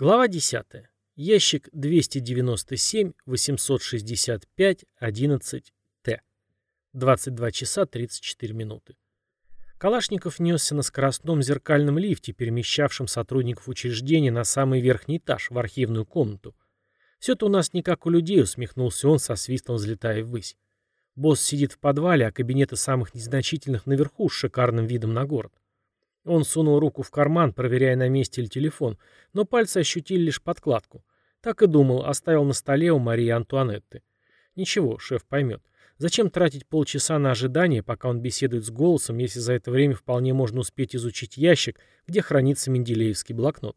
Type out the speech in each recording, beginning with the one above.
Глава 10. Ящик 297-865-11-Т. 22 часа 34 минуты. Калашников несся на скоростном зеркальном лифте, перемещавшем сотрудников учреждения на самый верхний этаж, в архивную комнату. «Все это у нас не как у людей», — усмехнулся он, со свистом взлетая ввысь. Босс сидит в подвале, а кабинеты самых незначительных наверху с шикарным видом на город. Он сунул руку в карман, проверяя, на месте ли телефон, но пальцы ощутили лишь подкладку. Так и думал, оставил на столе у Марии Антуанетты. Ничего, шеф поймет. Зачем тратить полчаса на ожидание, пока он беседует с голосом, если за это время вполне можно успеть изучить ящик, где хранится менделеевский блокнот?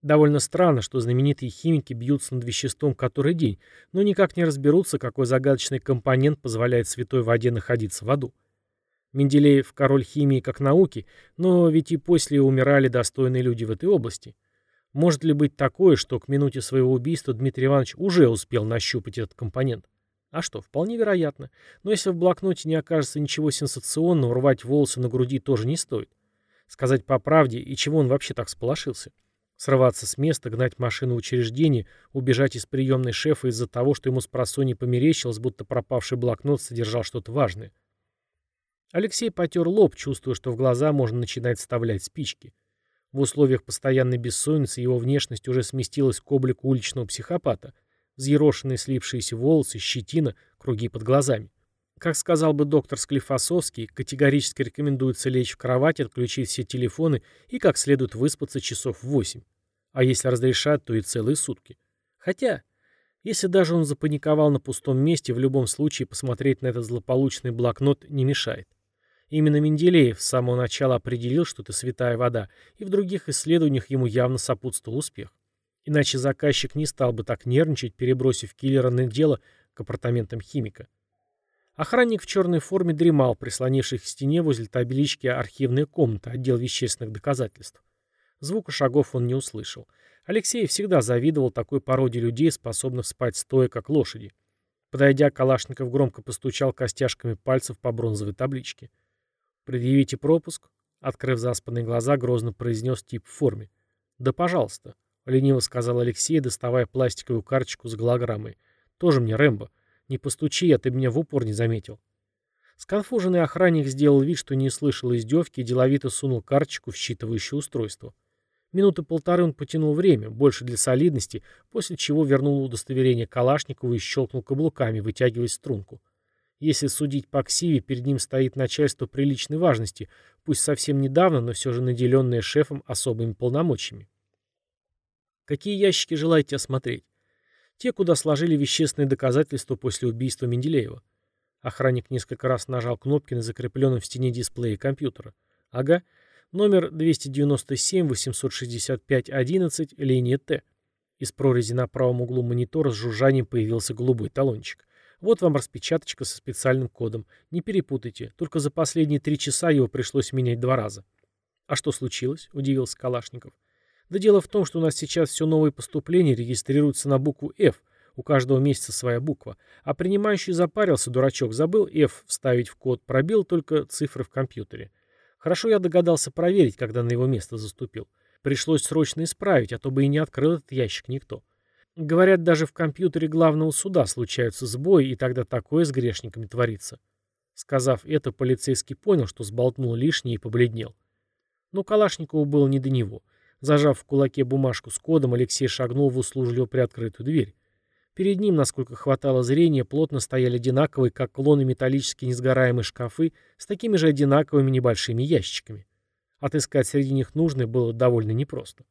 Довольно странно, что знаменитые химики бьются над веществом который день, но никак не разберутся, какой загадочный компонент позволяет святой воде находиться в аду. Менделеев – король химии как науки, но ведь и после умирали достойные люди в этой области. Может ли быть такое, что к минуте своего убийства Дмитрий Иванович уже успел нащупать этот компонент? А что, вполне вероятно. Но если в блокноте не окажется ничего сенсационного, рвать волосы на груди тоже не стоит. Сказать по правде, и чего он вообще так сполошился? Срываться с места, гнать машину в учреждение, убежать из приемной шефа из-за того, что ему с просони померещилось, будто пропавший блокнот содержал что-то важное. Алексей потер лоб, чувствуя, что в глаза можно начинать вставлять спички. В условиях постоянной бессонницы его внешность уже сместилась к облику уличного психопата. Взъерошенные слипшиеся волосы, щетина, круги под глазами. Как сказал бы доктор Склифосовский, категорически рекомендуется лечь в кровать, отключить все телефоны и как следует выспаться часов в 8. А если разрешат, то и целые сутки. Хотя, если даже он запаниковал на пустом месте, в любом случае посмотреть на этот злополучный блокнот не мешает. Именно Менделеев с самого начала определил, что это святая вода, и в других исследованиях ему явно сопутствовал успех. Иначе заказчик не стал бы так нервничать, перебросив киллера на дело к апартаментам химика. Охранник в черной форме дремал, прислонившись к стене возле таблички «Архивная комната. Отдел вещественных доказательств». Звука шагов он не услышал. Алексей всегда завидовал такой породе людей, способных спать стоя, как лошади. Подойдя, Калашников громко постучал костяшками пальцев по бронзовой табличке. «Предъявите пропуск», — открыв заспанные глаза, грозно произнес тип в форме. «Да, пожалуйста», — лениво сказал Алексей, доставая пластиковую карточку с голограммой. «Тоже мне Рэмбо. Не постучи, а ты меня в упор не заметил». Сконфуженный охранник сделал вид, что не слышал издевки, и деловито сунул карточку в считывающее устройство. Минуты полторы он потянул время, больше для солидности, после чего вернул удостоверение Калашникову и щелкнул каблуками, вытягивая струнку. Если судить по ксиве, перед ним стоит начальство приличной важности, пусть совсем недавно, но все же наделенное шефом особыми полномочиями. Какие ящики желаете осмотреть? Те, куда сложили вещественные доказательства после убийства Менделеева. Охранник несколько раз нажал кнопки на закрепленном в стене дисплее компьютера. Ага, номер 297-865-11, линия Т. Из прорези на правом углу монитора с жужжанием появился голубой талончик. Вот вам распечаточка со специальным кодом. Не перепутайте. Только за последние три часа его пришлось менять два раза. А что случилось? Удивился Калашников. Да дело в том, что у нас сейчас все новые поступления регистрируются на букву F. У каждого месяца своя буква. А принимающий запарился, дурачок, забыл F вставить в код, пробил только цифры в компьютере. Хорошо я догадался проверить, когда на его место заступил. Пришлось срочно исправить, а то бы и не открыл этот ящик никто. Говорят, даже в компьютере главного суда случаются сбои, и тогда такое с грешниками творится. Сказав это, полицейский понял, что сболтнул лишнее и побледнел. Но Калашникову было не до него. Зажав в кулаке бумажку с кодом, Алексей шагнул в услужливо приоткрытую дверь. Перед ним, насколько хватало зрения, плотно стояли одинаковые, как клоны металлические несгораемые шкафы с такими же одинаковыми небольшими ящиками. Отыскать среди них нужное было довольно непросто.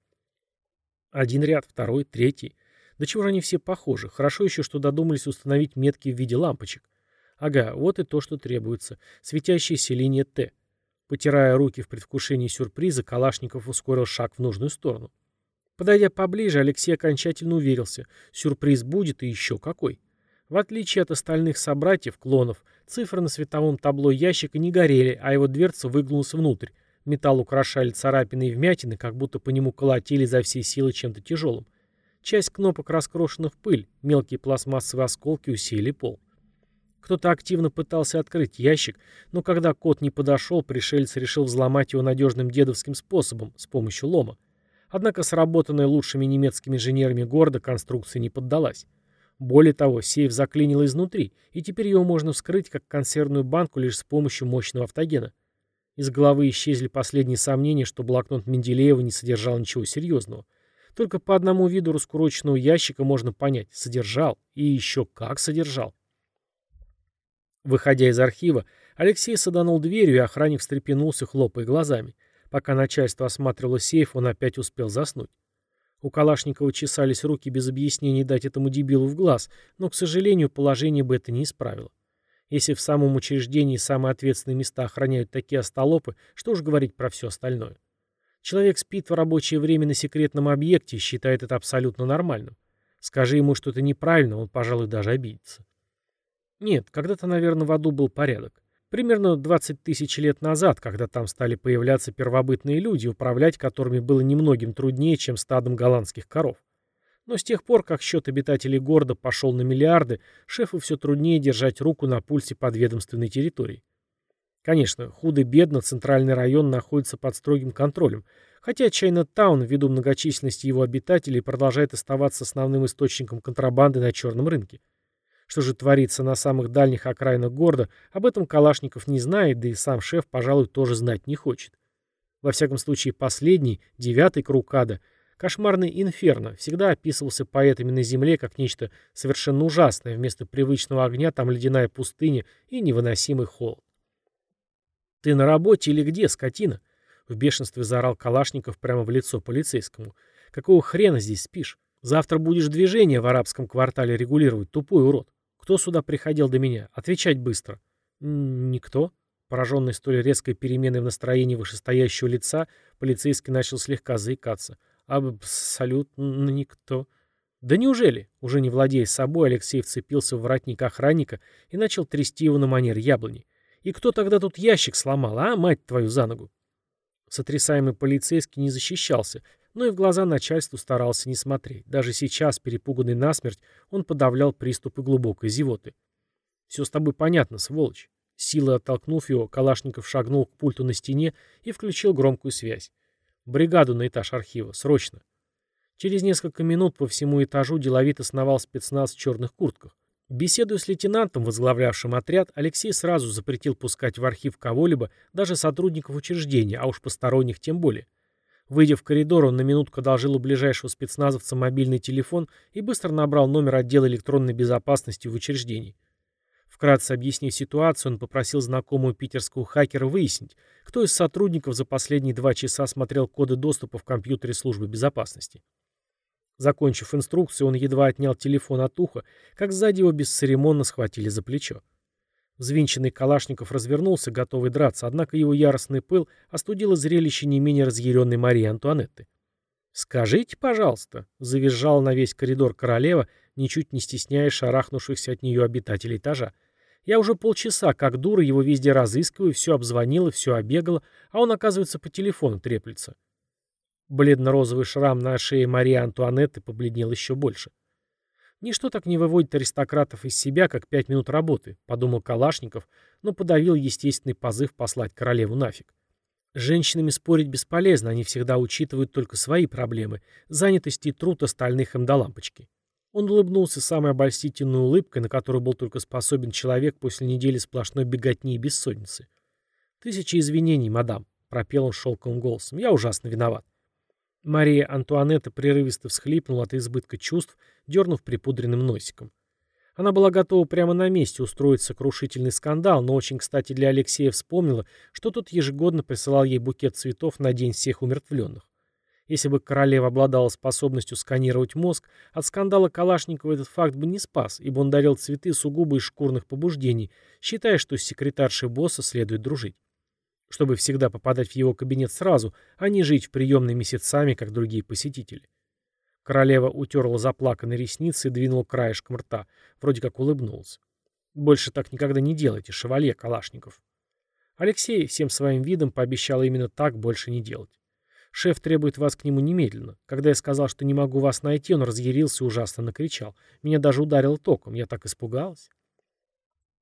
Один ряд, второй, третий. Да чего же они все похожи? Хорошо еще, что додумались установить метки в виде лампочек. Ага, вот и то, что требуется. Светящаяся линия Т. Потирая руки в предвкушении сюрприза, Калашников ускорил шаг в нужную сторону. Подойдя поближе, Алексей окончательно уверился. Сюрприз будет и еще какой. В отличие от остальных собратьев, клонов, цифры на световом табло ящика не горели, а его дверца выгнулась внутрь. Металл украшали царапины и вмятины, как будто по нему колотили за всей силы чем-то тяжелым. Часть кнопок раскрошена в пыль, мелкие пластмассовые осколки усеяли пол. Кто-то активно пытался открыть ящик, но когда кот не подошел, пришелец решил взломать его надежным дедовским способом, с помощью лома. Однако сработанная лучшими немецкими инженерами города конструкция не поддалась. Более того, сейф заклинило изнутри, и теперь его можно вскрыть как консервную банку лишь с помощью мощного автогена. Из головы исчезли последние сомнения, что блокнот Менделеева не содержал ничего серьезного. Только по одному виду раскуроченного ящика можно понять, содержал, и еще как содержал. Выходя из архива, Алексей саданул дверью, и охранник встрепенулся, хлопая глазами. Пока начальство осматривало сейф, он опять успел заснуть. У Калашникова чесались руки без объяснений дать этому дебилу в глаз, но, к сожалению, положение бы это не исправило. Если в самом учреждении самые ответственные места охраняют такие остолопы, что уж говорить про все остальное. Человек спит в рабочее время на секретном объекте и считает это абсолютно нормальным. Скажи ему что-то неправильно, он, пожалуй, даже обидится. Нет, когда-то, наверное, в аду был порядок. Примерно 20 тысяч лет назад, когда там стали появляться первобытные люди, управлять которыми было немногим труднее, чем стадом голландских коров. Но с тех пор, как счет обитателей города пошел на миллиарды, шефу все труднее держать руку на пульсе подведомственной территории. Конечно, худо-бедно центральный район находится под строгим контролем, хотя Чайна-таун, ввиду многочисленности его обитателей, продолжает оставаться основным источником контрабанды на черном рынке. Что же творится на самых дальних окраинах города, об этом Калашников не знает, да и сам шеф, пожалуй, тоже знать не хочет. Во всяком случае, последний, девятый круг ада, кошмарный инферно, всегда описывался поэтами на земле как нечто совершенно ужасное, вместо привычного огня там ледяная пустыня и невыносимый холод. «Ты на работе или где, скотина?» В бешенстве заорал Калашников прямо в лицо полицейскому. «Какого хрена здесь спишь? Завтра будешь движение в арабском квартале регулировать, тупой урод. Кто сюда приходил до меня? Отвечать быстро». «Никто». Пораженный столь резкой переменой в настроении вышестоящего лица, полицейский начал слегка заикаться. «Абсолютно никто». «Да неужели?» Уже не владея собой, Алексей вцепился в воротник охранника и начал трясти его на манер яблони. «И кто тогда тут ящик сломал, а, мать твою, за ногу?» Сотрясаемый полицейский не защищался, но и в глаза начальству старался не смотреть. Даже сейчас, перепуганный насмерть, он подавлял приступы глубокой зевоты. «Все с тобой понятно, сволочь». Силой оттолкнув его, Калашников шагнул к пульту на стене и включил громкую связь. «Бригаду на этаж архива. Срочно». Через несколько минут по всему этажу деловито сновал спецназ в черных куртках. Беседуя с лейтенантом, возглавлявшим отряд, Алексей сразу запретил пускать в архив кого-либо, даже сотрудников учреждения, а уж посторонних тем более. Выйдя в коридор, он на минутку одолжил у ближайшего спецназовца мобильный телефон и быстро набрал номер отдела электронной безопасности в учреждении. Вкратце объяснив ситуацию, он попросил знакомого питерского хакера выяснить, кто из сотрудников за последние два часа смотрел коды доступа в компьютере службы безопасности. Закончив инструкцию, он едва отнял телефон от уха, как сзади его бесцеремонно схватили за плечо. Взвинченный Калашников развернулся, готовый драться, однако его яростный пыл остудило зрелище не менее разъяренной Марии Антуанетты. «Скажите, пожалуйста», — завизжала на весь коридор королева, ничуть не стесняя шарахнувшихся от нее обитателей этажа. «Я уже полчаса, как дура, его везде разыскиваю, все обзвонила, все обегала, а он, оказывается, по телефону треплется». Бледно-розовый шрам на шее Марии Антуанетты побледнел еще больше. Ничто так не выводит аристократов из себя, как пять минут работы, подумал Калашников, но подавил естественный позыв послать королеву нафиг. С женщинами спорить бесполезно, они всегда учитывают только свои проблемы, занятость и труд остальных им до лампочки. Он улыбнулся самой обольстительной улыбкой, на которую был только способен человек после недели сплошной беготни и бессонницы. «Тысячи извинений, мадам», — пропел он шелковым голосом, — «я ужасно виноват». Мария Антуанетта прерывисто всхлипнула от избытка чувств, дернув припудренным носиком. Она была готова прямо на месте устроить сокрушительный скандал, но очень кстати для Алексея вспомнила, что тот ежегодно присылал ей букет цветов на День всех умертвленных. Если бы королева обладала способностью сканировать мозг, от скандала Калашникова этот факт бы не спас, ибо он дарил цветы сугубо из шкурных побуждений, считая, что с секретаршей босса следует дружить чтобы всегда попадать в его кабинет сразу, а не жить в приемной месяцами, как другие посетители. Королева утерла заплаканные ресницы и двинула краешком рта, вроде как улыбнулась. «Больше так никогда не делайте, шевалье Калашников». Алексей всем своим видом пообещал именно так больше не делать. «Шеф требует вас к нему немедленно. Когда я сказал, что не могу вас найти, он разъярился и ужасно накричал. Меня даже ударил током. Я так испугалась».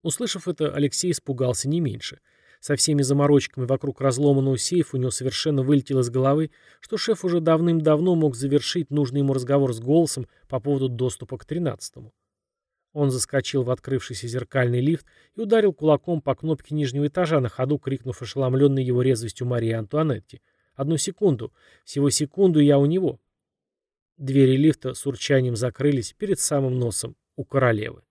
Услышав это, Алексей испугался не меньше — Со всеми заморочками вокруг разломанного сейфа у него совершенно вылетело из головы, что шеф уже давным-давно мог завершить нужный ему разговор с голосом по поводу доступа к тринадцатому. Он заскочил в открывшийся зеркальный лифт и ударил кулаком по кнопке нижнего этажа, на ходу крикнув ошеломленной его резвостью Марии Антуанетти. «Одну секунду! Всего секунду я у него!» Двери лифта с урчанием закрылись перед самым носом у королевы.